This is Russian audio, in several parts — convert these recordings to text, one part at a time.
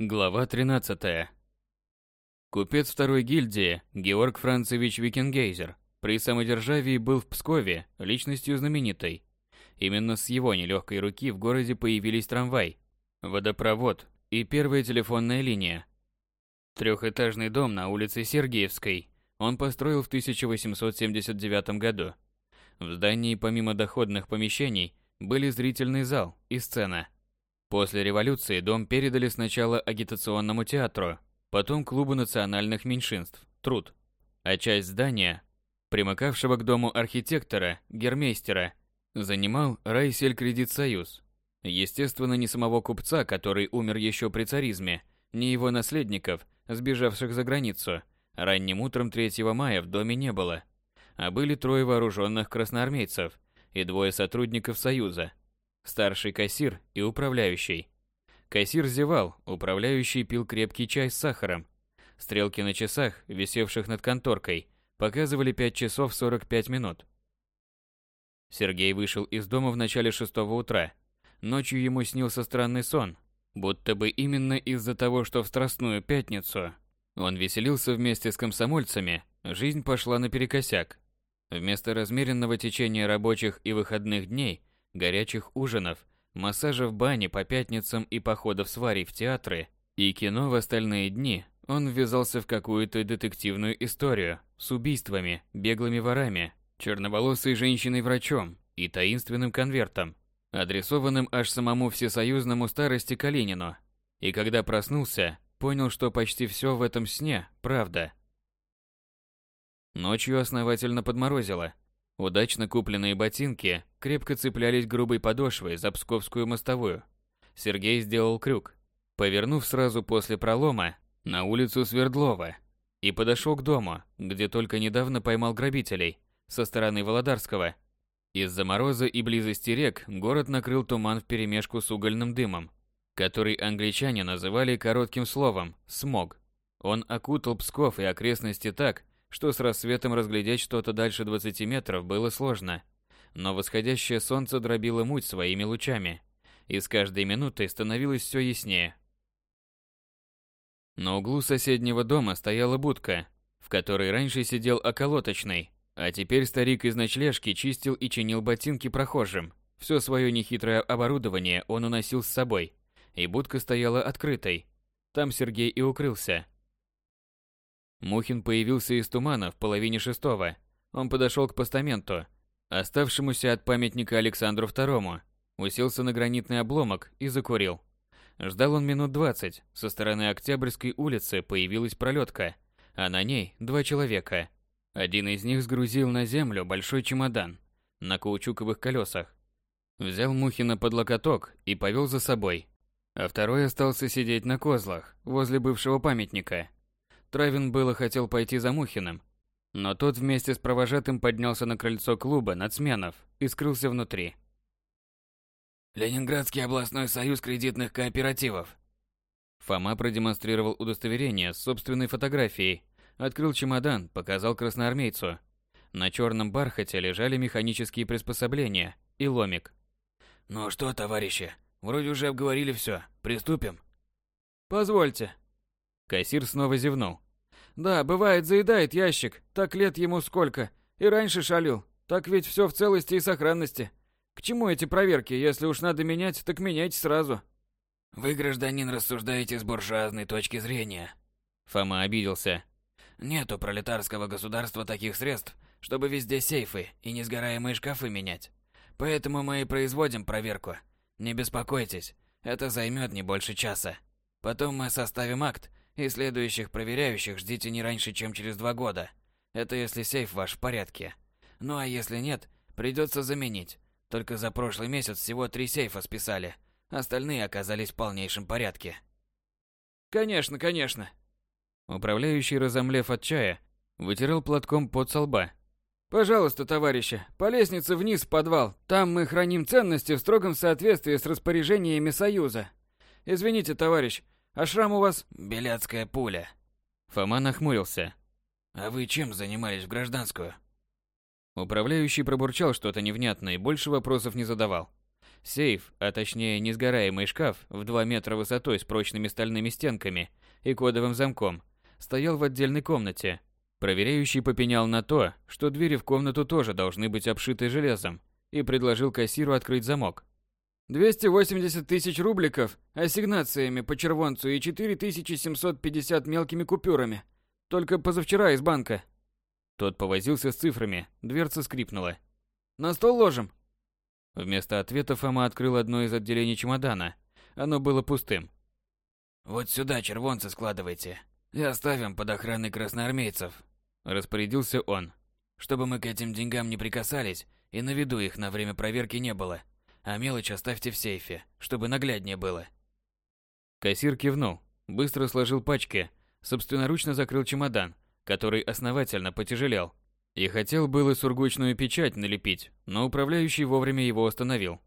Глава 13. Купец второй гильдии Георг Францевич Викингейзер при самодержавии был в Пскове личностью знаменитой. Именно с его нелегкой руки в городе появились трамвай, водопровод и первая телефонная линия. Трехэтажный дом на улице Сергеевской он построил в 1879 году. В здании помимо доходных помещений были зрительный зал и сцена – После революции дом передали сначала агитационному театру, потом клубу национальных меньшинств «Труд», а часть здания, примыкавшего к дому архитектора, гермейстера, занимал Райселькредитсоюз. Естественно, ни самого купца, который умер еще при царизме, ни его наследников, сбежавших за границу, ранним утром 3 мая в доме не было, а были трое вооруженных красноармейцев и двое сотрудников Союза – старший кассир и управляющий. Кассир зевал, управляющий пил крепкий чай с сахаром. Стрелки на часах, висевших над конторкой, показывали 5 часов 45 минут. Сергей вышел из дома в начале шестого утра. Ночью ему снился странный сон, будто бы именно из-за того, что в Страстную Пятницу он веселился вместе с комсомольцами, жизнь пошла наперекосяк. Вместо размеренного течения рабочих и выходных дней – горячих ужинов, массажа в бане по пятницам и походов с Варей в театры и кино в остальные дни, он ввязался в какую-то детективную историю с убийствами, беглыми ворами, черноволосой женщиной-врачом и таинственным конвертом, адресованным аж самому всесоюзному старости Калинину. И когда проснулся, понял, что почти все в этом сне – правда. Ночью основательно подморозило – Удачно купленные ботинки крепко цеплялись грубой подошвой за псковскую мостовую. Сергей сделал крюк, повернув сразу после пролома на улицу Свердлова и подошел к дому, где только недавно поймал грабителей со стороны Володарского. Из-за мороза и близости рек город накрыл туман вперемешку с угольным дымом, который англичане называли коротким словом «смог». Он окутал Псков и окрестности так, что с рассветом разглядеть что-то дальше 20 метров было сложно. Но восходящее солнце дробило муть своими лучами, и с каждой минутой становилось все яснее. На углу соседнего дома стояла будка, в которой раньше сидел околоточный, а теперь старик из ночлежки чистил и чинил ботинки прохожим. Все свое нехитрое оборудование он уносил с собой, и будка стояла открытой. Там Сергей и укрылся. Мухин появился из тумана в половине шестого. Он подошел к постаменту, оставшемуся от памятника Александру II, уселся на гранитный обломок и закурил. Ждал он минут двадцать. Со стороны Октябрьской улицы появилась пролетка, а на ней два человека. Один из них сгрузил на землю большой чемодан на каучуковых колесах. Взял Мухина под локоток и повел за собой. А второй остался сидеть на козлах возле бывшего памятника. Травин было хотел пойти за Мухиным, но тот вместе с провожатым поднялся на крыльцо клуба нацменов и скрылся внутри. Ленинградский областной союз кредитных кооперативов. Фома продемонстрировал удостоверение с собственной фотографией, открыл чемодан, показал красноармейцу. На черном бархате лежали механические приспособления и ломик. «Ну что, товарищи, вроде уже обговорили все. Приступим?» «Позвольте». Кассир снова зевнул. Да, бывает, заедает ящик. Так лет ему сколько. И раньше шалил. Так ведь все в целости и сохранности. К чему эти проверки? Если уж надо менять, так меняйте сразу. Вы, гражданин, рассуждаете с буржуазной точки зрения. Фома обиделся. Нет у пролетарского государства таких средств, чтобы везде сейфы и несгораемые шкафы менять. Поэтому мы и производим проверку. Не беспокойтесь, это займет не больше часа. Потом мы составим акт и следующих проверяющих ждите не раньше, чем через два года. Это если сейф ваш в порядке. Ну а если нет, придется заменить. Только за прошлый месяц всего три сейфа списали. Остальные оказались в полнейшем порядке. Конечно, конечно. Управляющий, разомлев от чая, вытирал платком под со лба. Пожалуйста, товарищи, по лестнице вниз в подвал. Там мы храним ценности в строгом соответствии с распоряжениями Союза. Извините, товарищ, а шрам у вас беляцкая пуля. Фома нахмурился. А вы чем занимались в гражданскую? Управляющий пробурчал что-то невнятное и больше вопросов не задавал. Сейф, а точнее несгораемый шкаф в 2 метра высотой с прочными стальными стенками и кодовым замком, стоял в отдельной комнате. Проверяющий попенял на то, что двери в комнату тоже должны быть обшиты железом, и предложил кассиру открыть замок. 280 тысяч рубликов ассигнациями по червонцу и 4750 мелкими купюрами. Только позавчера из банка. Тот повозился с цифрами, дверца скрипнула. На стол ложим. Вместо ответа Фома открыл одно из отделений чемодана. Оно было пустым. Вот сюда червонцы складывайте. И оставим под охраной красноармейцев. Распорядился он. Чтобы мы к этим деньгам не прикасались и на виду их на время проверки не было. А мелочь оставьте в сейфе, чтобы нагляднее было. Кассир кивнул, быстро сложил пачки, собственноручно закрыл чемодан, который основательно потяжелел, и хотел было сургучную печать налепить, но управляющий вовремя его остановил.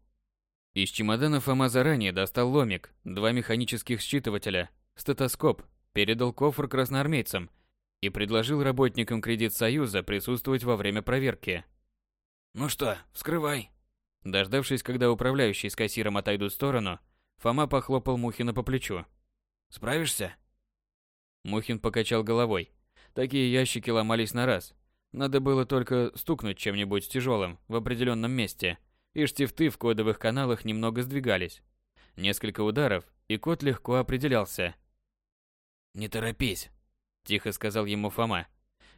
Из чемодана Фома заранее достал ломик, два механических считывателя, стетоскоп, передал кофр красноармейцам и предложил работникам Кредит Союза присутствовать во время проверки. «Ну что, вскрывай», Дождавшись, когда управляющий с кассиром отойдут в сторону, Фома похлопал Мухина по плечу. «Справишься?» Мухин покачал головой. Такие ящики ломались на раз. Надо было только стукнуть чем-нибудь тяжелым в определенном месте, и штифты в кодовых каналах немного сдвигались. Несколько ударов, и код легко определялся. «Не торопись», – тихо сказал ему Фома.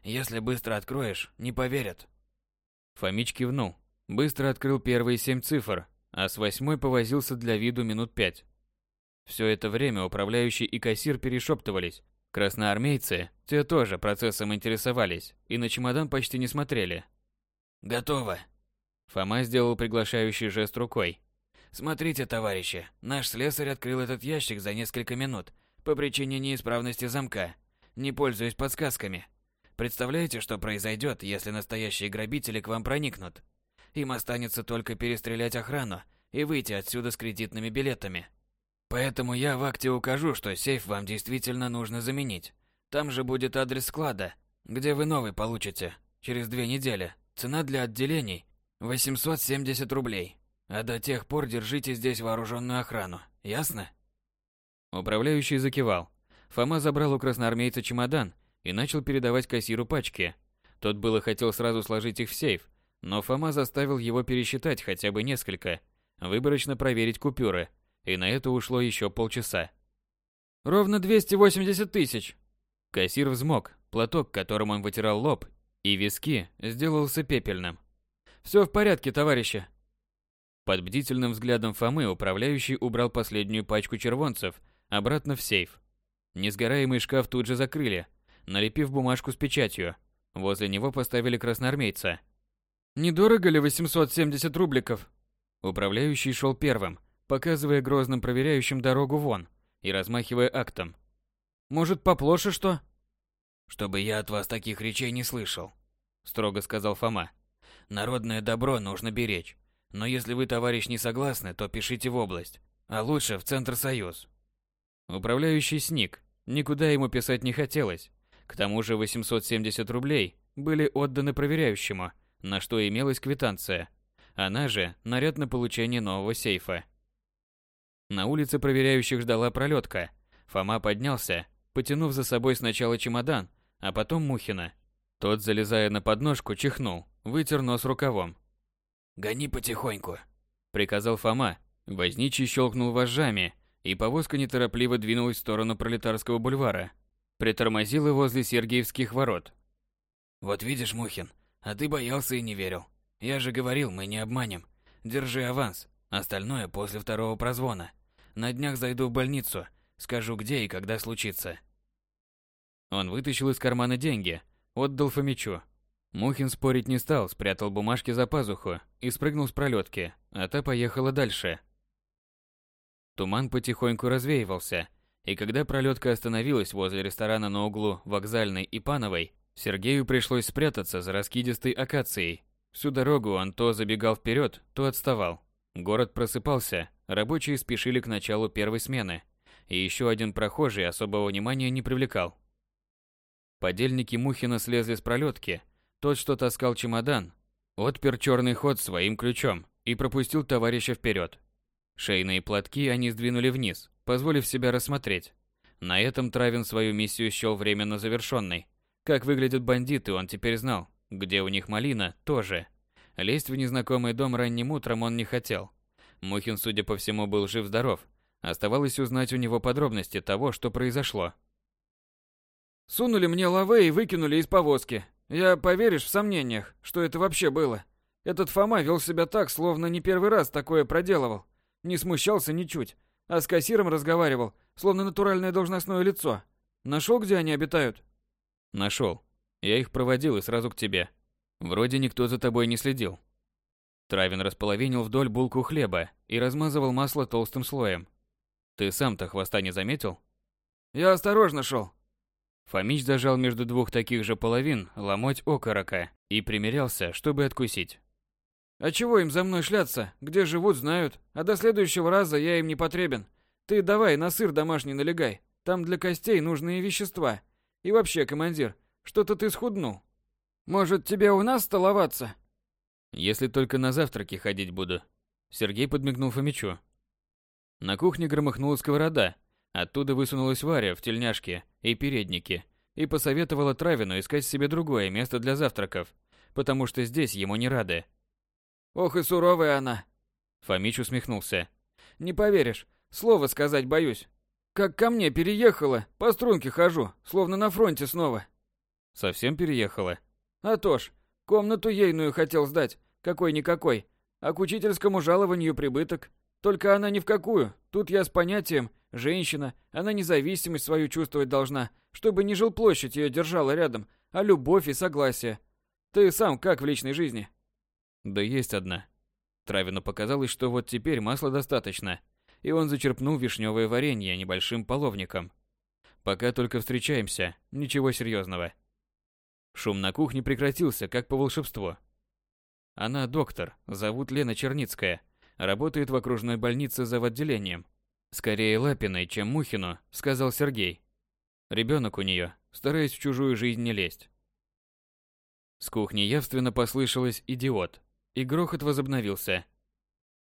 «Если быстро откроешь, не поверят». Фомич кивнул, Быстро открыл первые семь цифр, а с восьмой повозился для виду минут пять. Все это время управляющий и кассир перешептывались. Красноармейцы, те тоже процессом интересовались и на чемодан почти не смотрели. «Готово!» Фома сделал приглашающий жест рукой. «Смотрите, товарищи, наш слесарь открыл этот ящик за несколько минут по причине неисправности замка, не пользуясь подсказками. Представляете, что произойдет, если настоящие грабители к вам проникнут? Им останется только перестрелять охрану и выйти отсюда с кредитными билетами. Поэтому я в акте укажу, что сейф вам действительно нужно заменить. Там же будет адрес склада, где вы новый получите через две недели. Цена для отделений 870 рублей. А до тех пор держите здесь вооруженную охрану. Ясно? Управляющий закивал. Фома забрал у красноармейца чемодан и начал передавать кассиру пачки. Тот было хотел сразу сложить их в сейф, но Фома заставил его пересчитать хотя бы несколько, выборочно проверить купюры, и на это ушло еще полчаса. «Ровно 280 тысяч!» Кассир взмок, платок, которым он вытирал лоб, и виски сделался пепельным. «Все в порядке, товарищи!» Под бдительным взглядом Фомы управляющий убрал последнюю пачку червонцев обратно в сейф. Несгораемый шкаф тут же закрыли, налепив бумажку с печатью. Возле него поставили красноармейца – Недорого ли 870 рубликов? Управляющий шел первым, показывая грозным проверяющим дорогу вон и размахивая актом. Может, поплоше что? Чтобы я от вас таких речей не слышал, строго сказал Фома. Народное добро нужно беречь. Но если вы, товарищ, не согласны, то пишите в область, а лучше в Центр Союз. Управляющий сник. Никуда ему писать не хотелось. К тому же 870 рублей были отданы проверяющему, на что имелась квитанция. Она же наряд на получение нового сейфа. На улице проверяющих ждала пролетка. Фома поднялся, потянув за собой сначала чемодан, а потом Мухина. Тот, залезая на подножку, чихнул, вытер нос рукавом. «Гони потихоньку», — приказал Фома. Возничий щелкнул вожжами, и повозка неторопливо двинулась в сторону Пролетарского бульвара. Притормозила возле Сергиевских ворот. «Вот видишь, Мухин, а ты боялся и не верил. Я же говорил, мы не обманем. Держи аванс. Остальное после второго прозвона. На днях зайду в больницу. Скажу, где и когда случится. Он вытащил из кармана деньги. Отдал Фомичу. Мухин спорить не стал, спрятал бумажки за пазуху и спрыгнул с пролетки, а та поехала дальше. Туман потихоньку развеивался, и когда пролетка остановилась возле ресторана на углу Вокзальной и Пановой, Сергею пришлось спрятаться за раскидистой акацией. Всю дорогу он то забегал вперед, то отставал. Город просыпался, рабочие спешили к началу первой смены, и еще один прохожий особого внимания не привлекал. Подельники Мухина слезли с пролетки. Тот, что таскал чемодан, отпер черный ход своим ключом и пропустил товарища вперед. Шейные платки они сдвинули вниз, позволив себя рассмотреть. На этом Травин свою миссию счел временно завершенной. Как выглядят бандиты, он теперь знал. Где у них малина, тоже. Лезть в незнакомый дом ранним утром он не хотел. Мухин, судя по всему, был жив-здоров. Оставалось узнать у него подробности того, что произошло. Сунули мне лаве и выкинули из повозки. Я, поверишь, в сомнениях, что это вообще было. Этот Фома вел себя так, словно не первый раз такое проделывал. Не смущался ничуть, а с кассиром разговаривал, словно натуральное должностное лицо. Нашел, где они обитают? Нашел. Я их проводил и сразу к тебе. Вроде никто за тобой не следил. Травин располовинил вдоль булку хлеба и размазывал масло толстым слоем. Ты сам-то хвоста не заметил? Я осторожно шел. Фомич зажал между двух таких же половин ломоть окорока и примерялся, чтобы откусить. А чего им за мной шляться? Где живут, знают. А до следующего раза я им не потребен. Ты давай на сыр домашний налегай. Там для костей нужные вещества. И вообще, командир, что-то ты схуднул. Может, тебе у нас столоваться? Если только на завтраки ходить буду. Сергей подмигнул Фомичу. На кухне громыхнула сковорода. Оттуда высунулась Варя в тельняшке и переднике и посоветовала Травину искать себе другое место для завтраков, потому что здесь ему не рады. Ох и суровая она. Фомич усмехнулся. Не поверишь, слово сказать боюсь. Как ко мне переехала, по струнке хожу, словно на фронте снова. Совсем переехала? А то ж, комнату ейную хотел сдать, какой-никакой, а к учительскому жалованию прибыток. Только она ни в какую. Тут я с понятием «женщина», она независимость свою чувствовать должна, чтобы не жилплощадь ее держала рядом, а любовь и согласие. Ты сам как в личной жизни? Да есть одна. Травину показалось, что вот теперь масла достаточно, и он зачерпнул вишневое варенье небольшим половником. Пока только встречаемся, ничего серьезного. Шум на кухне прекратился, как по волшебству. Она доктор, зовут Лена Черницкая, работает в окружной больнице за отделением. Скорее Лапиной, чем Мухину, сказал Сергей. Ребенок у нее, стараясь в чужую жизнь не лезть. С кухни явственно послышалось «идиот», и грохот возобновился.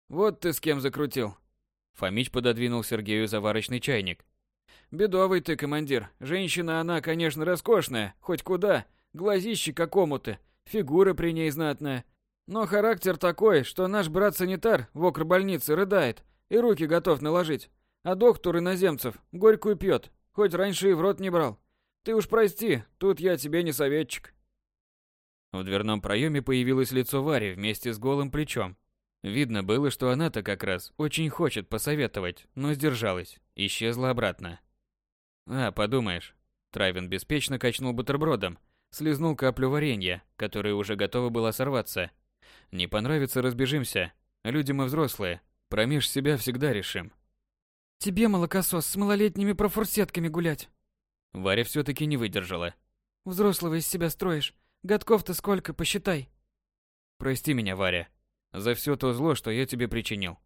«Вот ты с кем закрутил!» Фомич пододвинул Сергею заварочный чайник. «Бедовый ты, командир. Женщина она, конечно, роскошная, хоть куда, глазище как омуты, фигура при ней знатная. Но характер такой, что наш брат-санитар в окробольнице рыдает и руки готов наложить. А доктор иноземцев горькую пьет, хоть раньше и в рот не брал. Ты уж прости, тут я тебе не советчик. В дверном проеме появилось лицо Вари вместе с голым плечом. Видно было, что она-то как раз очень хочет посоветовать, но сдержалась, исчезла обратно. А, подумаешь. Травин беспечно качнул бутербродом, слезнул каплю варенья, которая уже готова была сорваться, не понравится, разбежимся. Люди мы взрослые. Промеж себя всегда решим. Тебе, молокосос, с малолетними профурсетками гулять. Варя все-таки не выдержала. Взрослого из себя строишь. Годков-то сколько, посчитай. Прости меня, Варя, за все то зло, что я тебе причинил.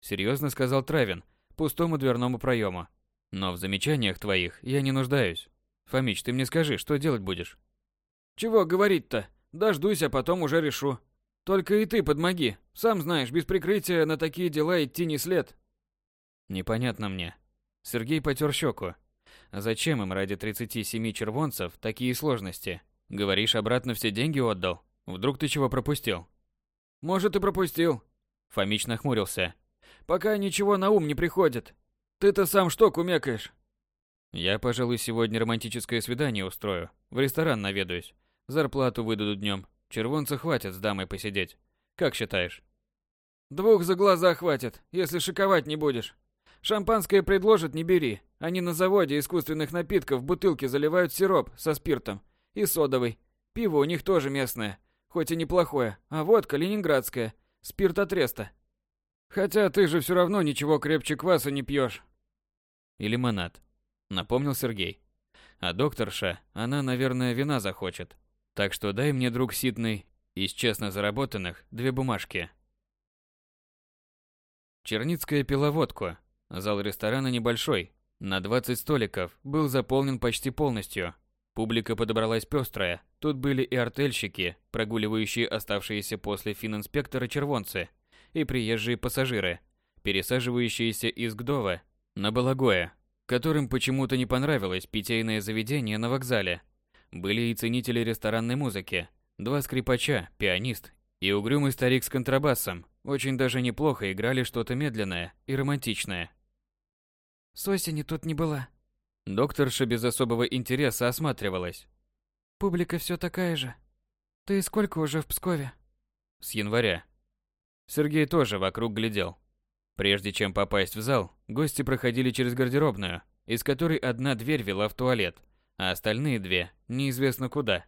Серьезно сказал Травин, пустому дверному проему. Но в замечаниях твоих я не нуждаюсь. Фомич, ты мне скажи, что делать будешь? Чего говорить-то? Дождусь, а потом уже решу. Только и ты подмоги. Сам знаешь, без прикрытия на такие дела идти не след. Непонятно мне. Сергей потер щеку. Зачем им ради 37 червонцев такие сложности? Говоришь, обратно все деньги отдал? Вдруг ты чего пропустил? Может, и пропустил. Фомич нахмурился. Пока ничего на ум не приходит. Ты-то сам что кумекаешь? Я, пожалуй, сегодня романтическое свидание устрою. В ресторан наведаюсь. Зарплату выдадут днем. Червонца хватит с дамой посидеть. Как считаешь? Двух за глаза хватит, если шиковать не будешь. Шампанское предложат, не бери. Они на заводе искусственных напитков бутылки заливают сироп со спиртом и содовый. Пиво у них тоже местное, хоть и неплохое, а водка ленинградская, спирт от Реста. Хотя ты же все равно ничего крепче кваса не пьешь. И лимонад, напомнил Сергей. А докторша, она, наверное, вина захочет. Так что дай мне, друг Сидный, из честно заработанных две бумажки. Черницкая пила водку. Зал ресторана небольшой, на 20 столиков, был заполнен почти полностью. Публика подобралась пестрая. Тут были и артельщики, прогуливающие оставшиеся после фининспектора червонцы, и приезжие пассажиры. пересаживающиеся из Гдова на Балагоя, которым почему-то не понравилось питейное заведение на вокзале. Были и ценители ресторанной музыки, два скрипача, пианист и угрюмый старик с контрабасом. Очень даже неплохо играли что-то медленное и романтичное. С осени тут не была. Докторша без особого интереса осматривалась. Публика все такая же. Ты сколько уже в Пскове? С января. Сергей тоже вокруг глядел. Прежде чем попасть в зал, гости проходили через гардеробную, из которой одна дверь вела в туалет, а остальные две неизвестно куда.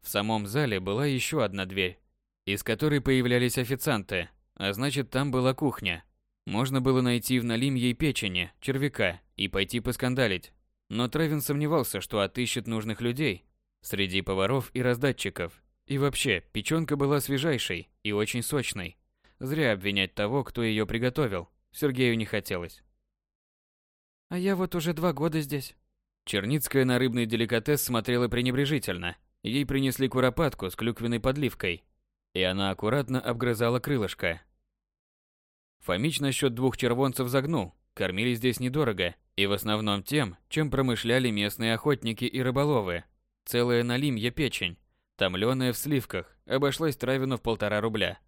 В самом зале была еще одна дверь, из которой появлялись официанты, а значит там была кухня. Можно было найти в налимьей печени червяка и пойти поскандалить. Но Травин сомневался, что отыщет нужных людей среди поваров и раздатчиков. И вообще, печенка была свежайшей и очень сочной. Зря обвинять того, кто ее приготовил. Сергею не хотелось. А я вот уже два года здесь. Черницкая на рыбный деликатес смотрела пренебрежительно. Ей принесли куропатку с клюквенной подливкой. И она аккуратно обгрызала крылышко. Фомич насчет двух червонцев загнул. Кормили здесь недорого. И в основном тем, чем промышляли местные охотники и рыболовы. Целая налимья печень, томленая в сливках, обошлась Травину в полтора рубля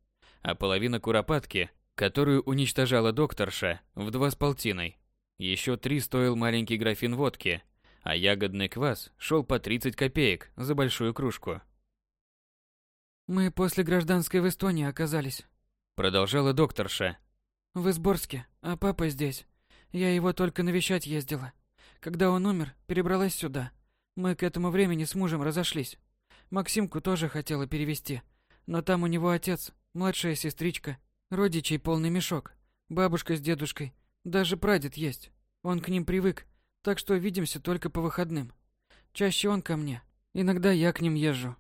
а половина куропатки, которую уничтожала докторша, в два с полтиной. Еще три стоил маленький графин водки, а ягодный квас шел по 30 копеек за большую кружку. «Мы после гражданской в Эстонии оказались», — продолжала докторша. «В Изборске, а папа здесь. Я его только навещать ездила. Когда он умер, перебралась сюда. Мы к этому времени с мужем разошлись. Максимку тоже хотела перевести, но там у него отец, Младшая сестричка, родичей полный мешок, бабушка с дедушкой, даже прадед есть. Он к ним привык, так что видимся только по выходным. Чаще он ко мне, иногда я к ним езжу.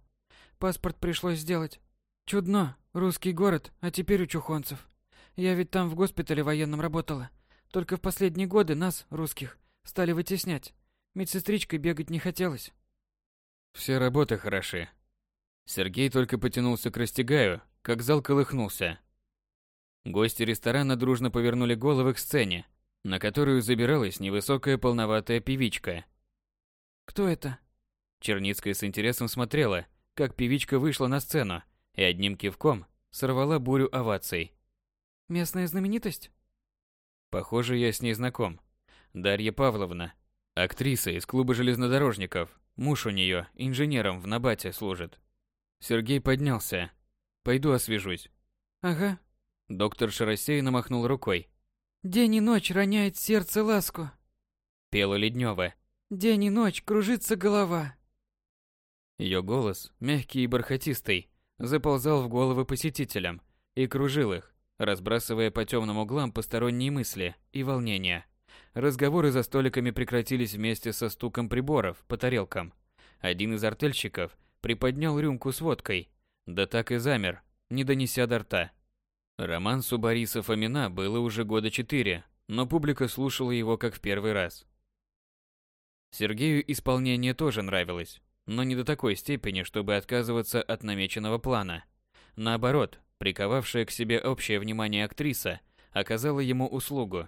Паспорт пришлось сделать. Чудно, русский город, а теперь у чухонцев. Я ведь там в госпитале военном работала. Только в последние годы нас, русских, стали вытеснять. Медсестричкой бегать не хотелось. Все работы хороши. Сергей только потянулся к растягаю, как зал колыхнулся. Гости ресторана дружно повернули головы к сцене, на которую забиралась невысокая полноватая певичка. «Кто это?» Черницкая с интересом смотрела, как певичка вышла на сцену и одним кивком сорвала бурю оваций. «Местная знаменитость?» Похоже, я с ней знаком. Дарья Павловна, актриса из клуба железнодорожников. Муж у нее инженером в Набате служит. Сергей поднялся, Пойду освежусь. Ага. Доктор рассеянно махнул рукой. День и ночь роняет сердце ласку. Пела Леднева. День и ночь кружится голова. Ее голос, мягкий и бархатистый, заползал в головы посетителям и кружил их, разбрасывая по темным углам посторонние мысли и волнения. Разговоры за столиками прекратились вместе со стуком приборов по тарелкам. Один из артельщиков приподнял рюмку с водкой да так и замер, не донеся до рта. Романсу Бориса Фомина было уже года четыре, но публика слушала его как в первый раз. Сергею исполнение тоже нравилось, но не до такой степени, чтобы отказываться от намеченного плана. Наоборот, приковавшая к себе общее внимание актриса оказала ему услугу.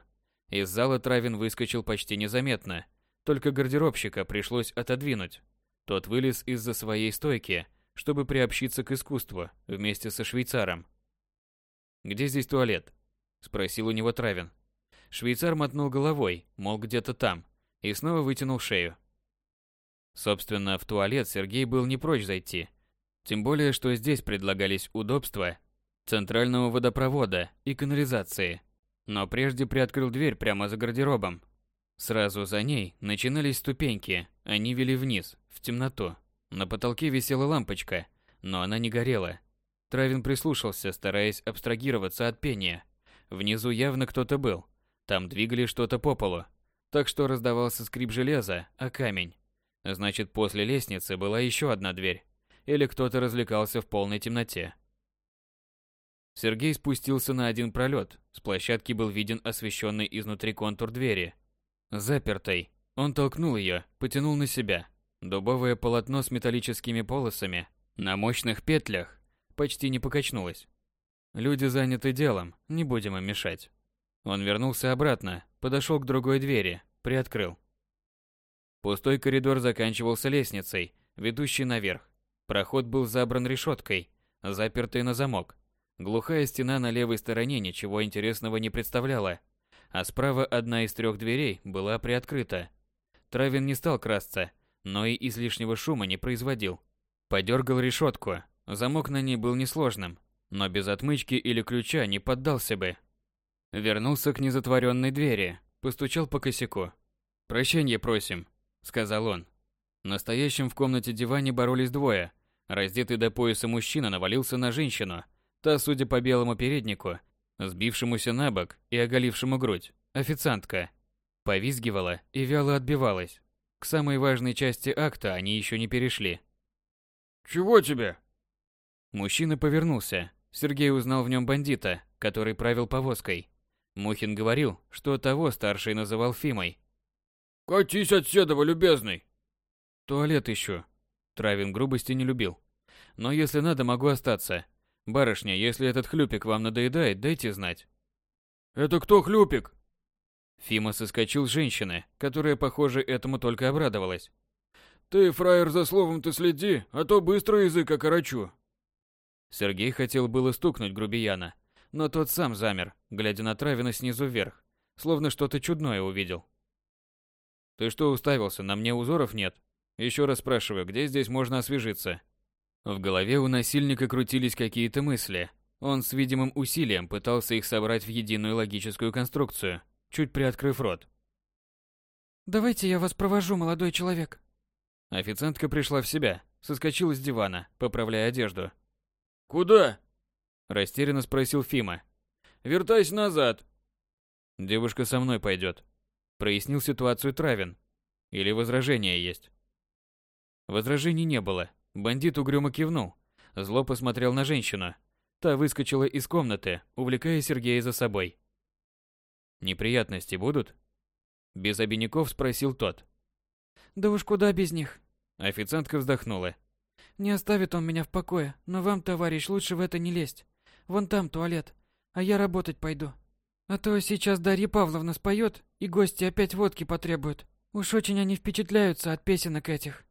Из зала Травин выскочил почти незаметно, только гардеробщика пришлось отодвинуть. Тот вылез из-за своей стойки чтобы приобщиться к искусству вместе со швейцаром. «Где здесь туалет?» – спросил у него Травин. Швейцар мотнул головой, мол, где-то там, и снова вытянул шею. Собственно, в туалет Сергей был не прочь зайти. Тем более, что здесь предлагались удобства центрального водопровода и канализации. Но прежде приоткрыл дверь прямо за гардеробом. Сразу за ней начинались ступеньки, они вели вниз, в темноту. На потолке висела лампочка, но она не горела. Травин прислушался, стараясь абстрагироваться от пения. Внизу явно кто-то был. Там двигали что-то по полу. Так что раздавался скрип железа, а камень. Значит, после лестницы была еще одна дверь. Или кто-то развлекался в полной темноте. Сергей спустился на один пролет. С площадки был виден освещенный изнутри контур двери. Запертой. Он толкнул ее, потянул на себя. Дубовое полотно с металлическими полосами на мощных петлях почти не покачнулось. Люди заняты делом, не будем им мешать. Он вернулся обратно, подошел к другой двери, приоткрыл. Пустой коридор заканчивался лестницей, ведущей наверх. Проход был забран решеткой, запертой на замок. Глухая стена на левой стороне ничего интересного не представляла, а справа одна из трех дверей была приоткрыта. Травин не стал красться, но и излишнего шума не производил. Подергал решетку. Замок на ней был несложным, но без отмычки или ключа не поддался бы. Вернулся к незатворенной двери, постучал по косяку. «Прощенье просим», — сказал он. Настоящим в комнате диване боролись двое. Раздетый до пояса мужчина навалился на женщину. Та, судя по белому переднику, сбившемуся на бок и оголившему грудь, официантка. Повизгивала и вяло отбивалась. К самой важной части акта они еще не перешли. «Чего тебе?» Мужчина повернулся. Сергей узнал в нем бандита, который правил повозкой. Мухин говорил, что того старший называл Фимой. «Катись от седова, любезный!» «Туалет ищу». Травин грубости не любил. «Но если надо, могу остаться. Барышня, если этот хлюпик вам надоедает, дайте знать». «Это кто хлюпик?» Фима соскочил с женщины, которая, похоже, этому только обрадовалась. «Ты, фраер, за словом-то следи, а то быстро язык окорочу». Сергей хотел было стукнуть грубияна, но тот сам замер, глядя на Травина снизу вверх, словно что-то чудное увидел. «Ты что уставился, на мне узоров нет? Еще раз спрашиваю, где здесь можно освежиться?» В голове у насильника крутились какие-то мысли. Он с видимым усилием пытался их собрать в единую логическую конструкцию – чуть приоткрыв рот. «Давайте я вас провожу, молодой человек». Официантка пришла в себя, соскочила с дивана, поправляя одежду. «Куда?» Растерянно спросил Фима. «Вертайся назад». «Девушка со мной пойдет», — прояснил ситуацию Травин. «Или возражения есть?» Возражений не было. Бандит угрюмо кивнул. Зло посмотрел на женщину. Та выскочила из комнаты, увлекая Сергея за собой. Неприятности будут? Без обиняков спросил тот. Да уж куда без них? Официантка вздохнула. Не оставит он меня в покое, но вам, товарищ, лучше в это не лезть. Вон там туалет, а я работать пойду. А то сейчас Дарья Павловна споет, и гости опять водки потребуют. Уж очень они впечатляются от песенок этих.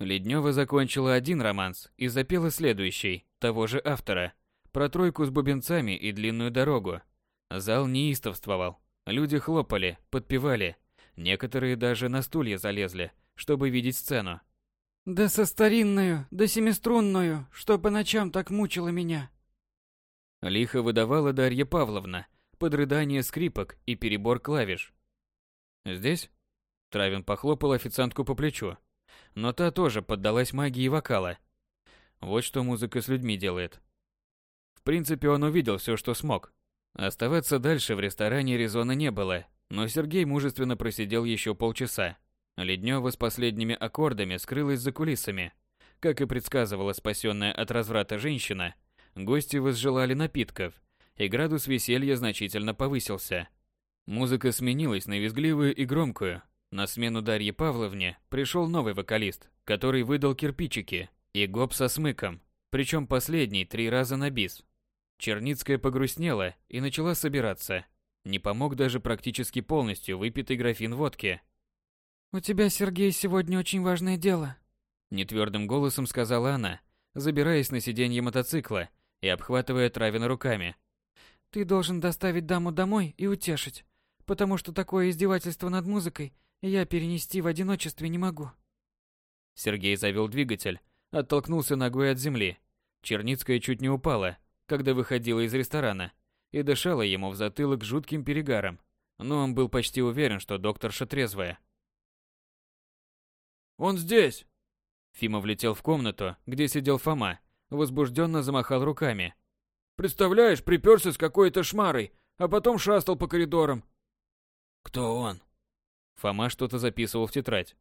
Леднева закончила один романс и запела следующий, того же автора, про тройку с бубенцами и длинную дорогу, Зал неистовствовал. Люди хлопали, подпевали. Некоторые даже на стулья залезли, чтобы видеть сцену. «Да со старинную, да семиструнную, что по ночам так мучило меня!» Лихо выдавала Дарья Павловна под рыдание скрипок и перебор клавиш. «Здесь?» Травин похлопал официантку по плечу. Но та тоже поддалась магии вокала. Вот что музыка с людьми делает. В принципе, он увидел все, что смог. Оставаться дальше в ресторане резона не было, но Сергей мужественно просидел еще полчаса. Леднева с последними аккордами скрылась за кулисами. Как и предсказывала спасенная от разврата женщина, гости возжелали напитков, и градус веселья значительно повысился. Музыка сменилась на визгливую и громкую. На смену Дарье Павловне пришел новый вокалист, который выдал кирпичики и гоп со смыком, причем последний три раза на бис. Черницкая погрустнела и начала собираться. Не помог даже практически полностью выпитый графин водки. «У тебя, Сергей, сегодня очень важное дело», – нетвердым голосом сказала она, забираясь на сиденье мотоцикла и обхватывая Травина руками. «Ты должен доставить даму домой и утешить, потому что такое издевательство над музыкой я перенести в одиночестве не могу». Сергей завел двигатель, оттолкнулся ногой от земли. Черницкая чуть не упала, когда выходила из ресторана, и дышала ему в затылок жутким перегаром. Но он был почти уверен, что докторша трезвая. «Он здесь!» Фима влетел в комнату, где сидел Фома, возбужденно замахал руками. «Представляешь, приперся с какой-то шмарой, а потом шастал по коридорам». «Кто он?» Фома что-то записывал в тетрадь.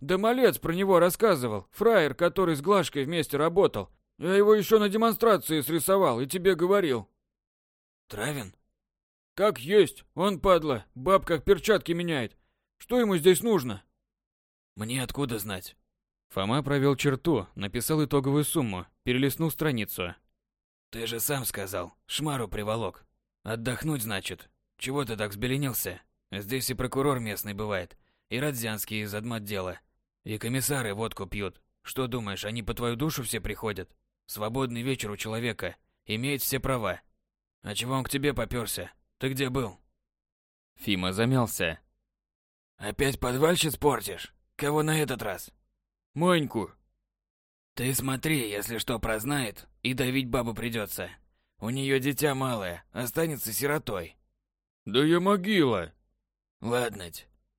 «Да малец про него рассказывал, фраер, который с Глашкой вместе работал, я его еще на демонстрации срисовал и тебе говорил. Травин? Как есть, он, падла, баб как перчатки меняет. Что ему здесь нужно? Мне откуда знать? Фома провел черту, написал итоговую сумму, перелистнул страницу. Ты же сам сказал, шмару приволок. Отдохнуть, значит. чего ты так взбеленился? Здесь и прокурор местный бывает, и Радзянский из отдела, и комиссары водку пьют. Что думаешь, они по твою душу все приходят? Свободный вечер у человека, имеет все права. А чего он к тебе попёрся? Ты где был? Фима замялся. Опять подвальщиц портишь? Кого на этот раз? Маньку. Ты смотри, если что прознает, и давить бабу придется. У нее дитя малое, останется сиротой. Да я могила. Ладно,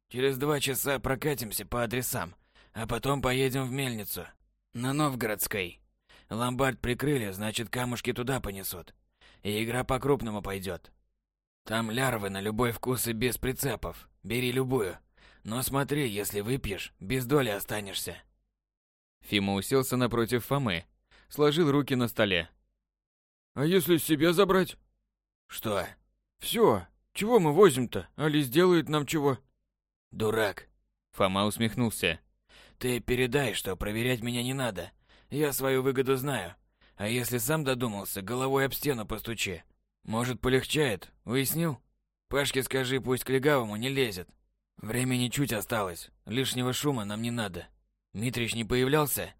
через два часа прокатимся по адресам, а потом поедем в мельницу. На Новгородской. Ломбард прикрыли, значит камушки туда понесут. И игра по-крупному пойдет. Там лярвы на любой вкус и без прицепов. Бери любую. Но смотри, если выпьешь, без доли останешься. Фима уселся напротив Фомы, сложил руки на столе. А если себе забрать? Что? Все. Чего мы возим-то? Али сделает нам чего? Дурак. Фома усмехнулся. Ты передай, что проверять меня не надо. Я свою выгоду знаю. А если сам додумался, головой об стену постучи. Может, полегчает? Уяснил? Пашке скажи, пусть к легавому не лезет. Времени чуть осталось. Лишнего шума нам не надо. Митрич не появлялся?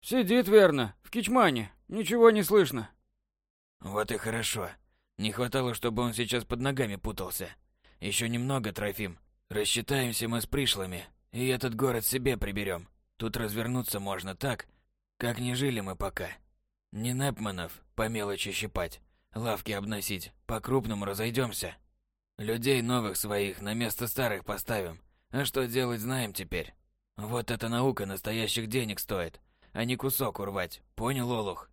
Сидит верно, в кичмане. Ничего не слышно. Вот и хорошо. Не хватало, чтобы он сейчас под ногами путался. Еще немного, Трофим. Рассчитаемся мы с пришлыми, и этот город себе приберем. Тут развернуться можно так, как не жили мы пока. Не Непманов по мелочи щипать, лавки обносить, по-крупному разойдемся. Людей новых своих на место старых поставим. А что делать, знаем теперь. Вот эта наука настоящих денег стоит, а не кусок урвать. Понял, Олух?